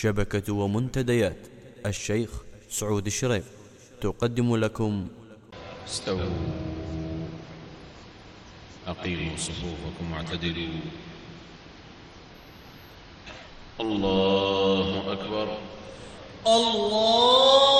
شبكة ومنتديات. الشيخ سعود الشريف. تقدم لكم. استووا. أقيموا صفوفكم واعتدلوا. الله أكبر. الله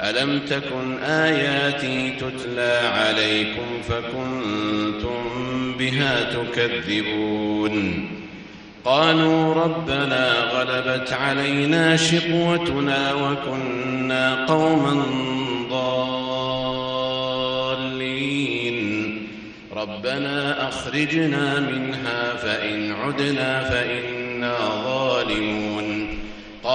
ألم تكن آياتي تتلى عليكم فكنتم بها تكذبون؟ قالوا ربنا غلبت علينا شقوتنا وكنا قوما ضالين. ربنا أخرجنا منها فإن عدنا فإنا ظالمون.